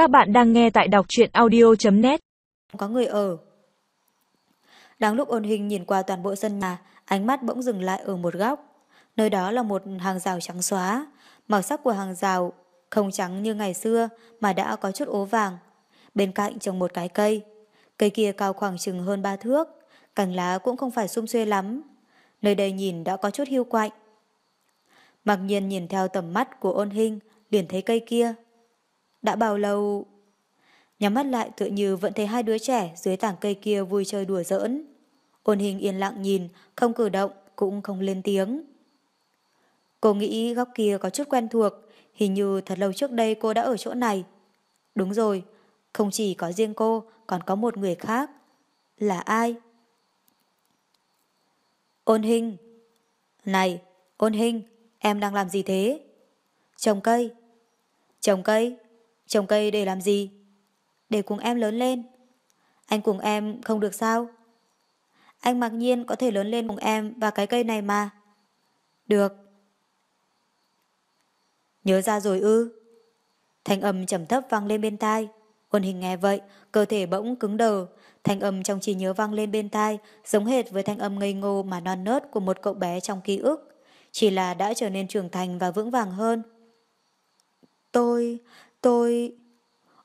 Các bạn đang nghe tại đọc truyện audio.net Có người ở. Đáng lúc ôn hình nhìn qua toàn bộ sân nhà, ánh mắt bỗng dừng lại ở một góc. Nơi đó là một hàng rào trắng xóa. Màu sắc của hàng rào không trắng như ngày xưa mà đã có chút ố vàng. Bên cạnh trồng một cái cây. Cây kia cao khoảng chừng hơn ba thước. Cành lá cũng không phải sum xuê lắm. Nơi đây nhìn đã có chút hiu quạnh. Mặc nhiên nhìn theo tầm mắt của ôn hình, liền thấy cây kia. Đã bao lâu... Nhắm mắt lại tựa như vẫn thấy hai đứa trẻ dưới tảng cây kia vui chơi đùa giỡn. Ôn hình yên lặng nhìn, không cử động, cũng không lên tiếng. Cô nghĩ góc kia có chút quen thuộc, hình như thật lâu trước đây cô đã ở chỗ này. Đúng rồi, không chỉ có riêng cô, còn có một người khác. Là ai? Ôn hình. Này, ôn hình, em đang làm gì thế? Trồng cây. Trồng cây? Trồng cây để làm gì? Để cùng em lớn lên. Anh cùng em không được sao? Anh mặc nhiên có thể lớn lên cùng em và cái cây này mà. Được. Nhớ ra rồi ư? Thanh âm trầm thấp vang lên bên tai. Ôn hình nghe vậy, cơ thể bỗng cứng đờ. Thanh âm trong trí nhớ vang lên bên tai, giống hệt với thanh âm ngây ngô mà non nớt của một cậu bé trong ký ức. Chỉ là đã trở nên trưởng thành và vững vàng hơn. Tôi, tôi...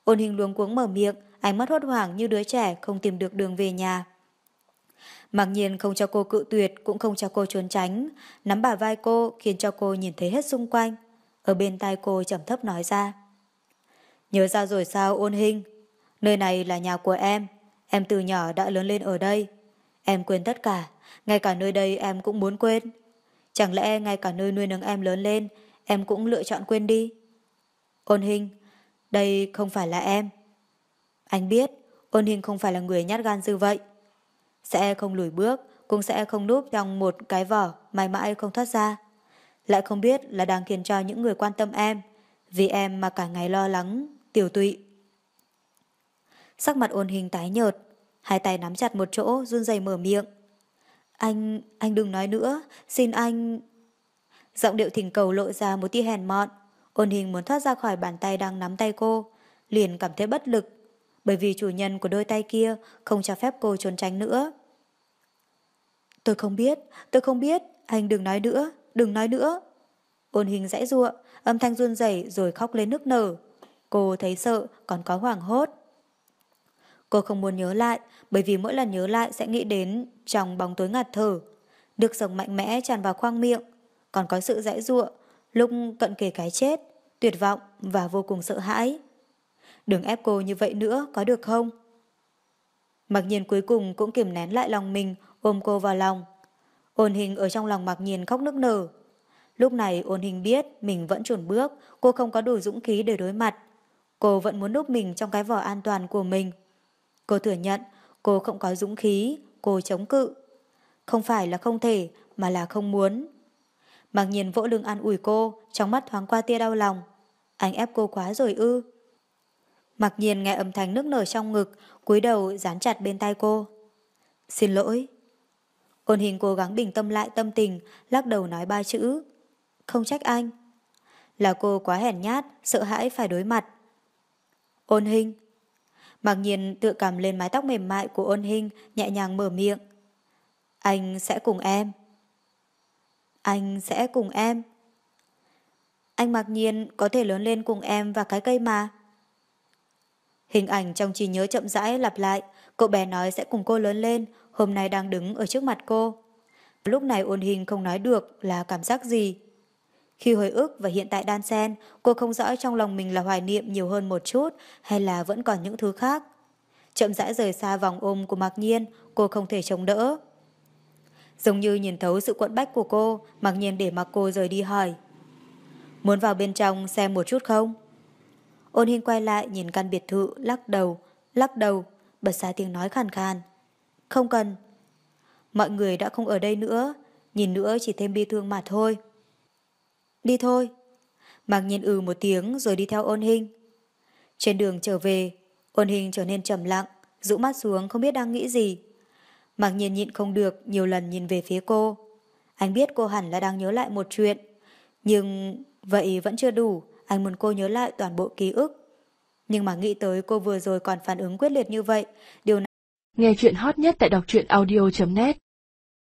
Ôn hình luống cuống mở miệng, ánh mắt hốt hoảng như đứa trẻ không tìm được đường về nhà. Mặc nhiên không cho cô cự tuyệt cũng không cho cô trốn tránh, nắm bả vai cô khiến cho cô nhìn thấy hết xung quanh. Ở bên tai cô trầm thấp nói ra. Nhớ ra rồi sao ôn hình? Nơi này là nhà của em, em từ nhỏ đã lớn lên ở đây. Em quên tất cả, ngay cả nơi đây em cũng muốn quên. Chẳng lẽ ngay cả nơi nuôi nấng em lớn lên, em cũng lựa chọn quên đi? Ôn hình, đây không phải là em. Anh biết, ôn hình không phải là người nhát gan dư vậy. Sẽ không lùi bước, cũng sẽ không núp trong một cái vỏ mãi mãi không thoát ra. Lại không biết là đang khiến cho những người quan tâm em, vì em mà cả ngày lo lắng, tiểu tụy. Sắc mặt ôn hình tái nhợt, hai tay nắm chặt một chỗ run rẩy mở miệng. Anh, anh đừng nói nữa, xin anh... Giọng điệu thỉnh cầu lộ ra một tia hèn mọn, Ôn hình muốn thoát ra khỏi bàn tay đang nắm tay cô, liền cảm thấy bất lực, bởi vì chủ nhân của đôi tay kia không cho phép cô trốn tránh nữa. Tôi không biết, tôi không biết, anh đừng nói nữa, đừng nói nữa. Ôn hình dãy ruộng, âm thanh run rẩy rồi khóc lên nước nở. Cô thấy sợ, còn có hoảng hốt. Cô không muốn nhớ lại, bởi vì mỗi lần nhớ lại sẽ nghĩ đến trong bóng tối ngạt thở. Được sống mạnh mẽ tràn vào khoang miệng, còn có sự dãy ruộng, lúc cận kề cái chết, tuyệt vọng và vô cùng sợ hãi. Đừng ép cô như vậy nữa, có được không? Mặc nhiên cuối cùng cũng kiềm nén lại lòng mình, ôm cô vào lòng. Ôn hình ở trong lòng mặc nhiên khóc nức nở. Lúc này ôn hình biết mình vẫn chuẩn bước, cô không có đủ dũng khí để đối mặt. Cô vẫn muốn núp mình trong cái vỏ an toàn của mình. Cô thừa nhận, cô không có dũng khí, cô chống cự. Không phải là không thể, mà là không muốn. Mặc nhiên vỗ lưng an ủi cô, trong mắt thoáng qua tia đau lòng. Anh ép cô quá rồi ư. Mặc nhiên nghe âm thanh nước nở trong ngực, cúi đầu dán chặt bên tay cô. Xin lỗi. Ôn hình cố gắng bình tâm lại tâm tình, lắc đầu nói ba chữ. Không trách anh. Là cô quá hèn nhát, sợ hãi phải đối mặt. Ôn hình. Mặc nhiên tự cầm lên mái tóc mềm mại của ôn hình, nhẹ nhàng mở miệng. Anh sẽ cùng em. Anh sẽ cùng em. Anh mặc nhiên có thể lớn lên cùng em và cái cây mà. Hình ảnh trong trí nhớ chậm rãi lặp lại, cậu bé nói sẽ cùng cô lớn lên, hôm nay đang đứng ở trước mặt cô. Lúc này ôn hình không nói được là cảm giác gì. Khi hồi ức và hiện tại đan xen, cô không rõ trong lòng mình là hoài niệm nhiều hơn một chút hay là vẫn còn những thứ khác. Chậm rãi rời xa vòng ôm của mặc Nhiên, cô không thể chống đỡ. Giống như nhìn thấu sự quẫn bách của cô, mặc nhiên để mặc cô rời đi hỏi. Muốn vào bên trong xem một chút không? Ôn hình quay lại nhìn căn biệt thự, lắc đầu, lắc đầu, bật ra tiếng nói khàn khàn. Không cần. Mọi người đã không ở đây nữa, nhìn nữa chỉ thêm bi thương mà thôi. Đi thôi. Mặc nhiên ừ một tiếng rồi đi theo ôn hình. Trên đường trở về, ôn hình trở nên trầm lặng, rũ mắt xuống không biết đang nghĩ gì. Mặc nhiên nhịn không được nhiều lần nhìn về phía cô. Anh biết cô hẳn là đang nhớ lại một chuyện. Nhưng vậy vẫn chưa đủ, anh muốn cô nhớ lại toàn bộ ký ức. Nhưng mà nghĩ tới cô vừa rồi còn phản ứng quyết liệt như vậy, điều này... Nghe chuyện hot nhất tại đọc truyện audio.net